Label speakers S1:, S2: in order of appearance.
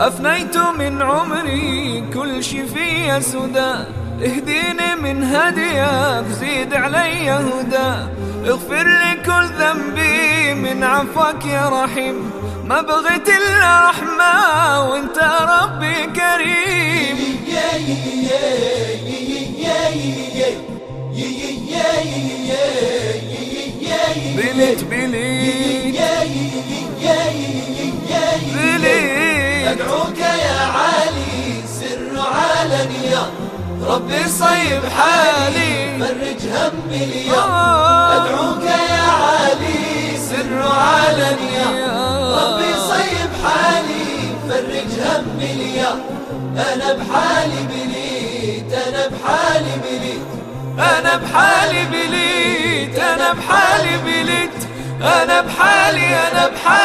S1: أفنيت من عمري كل شي فيا سدى. اهديني من هديك زيد علي هدى. اغفر لي كل ذنبي من عفوك يا رحيم. ما بغيت إلا رحمة وأنت ربي كريم. بليت بليت. ربي صيب حالي.
S2: فرج همي اليوم.
S1: آه.
S2: أدعوك يا علي.
S1: سر علنيا
S2: ربي صيب حالي. فرج همي اليوم. أنا بحالي بليت. أنا بحالي بليت.
S1: أنا بحالي بليت. أنا بحالي بليت. أنا بحالي. أنا بحالي.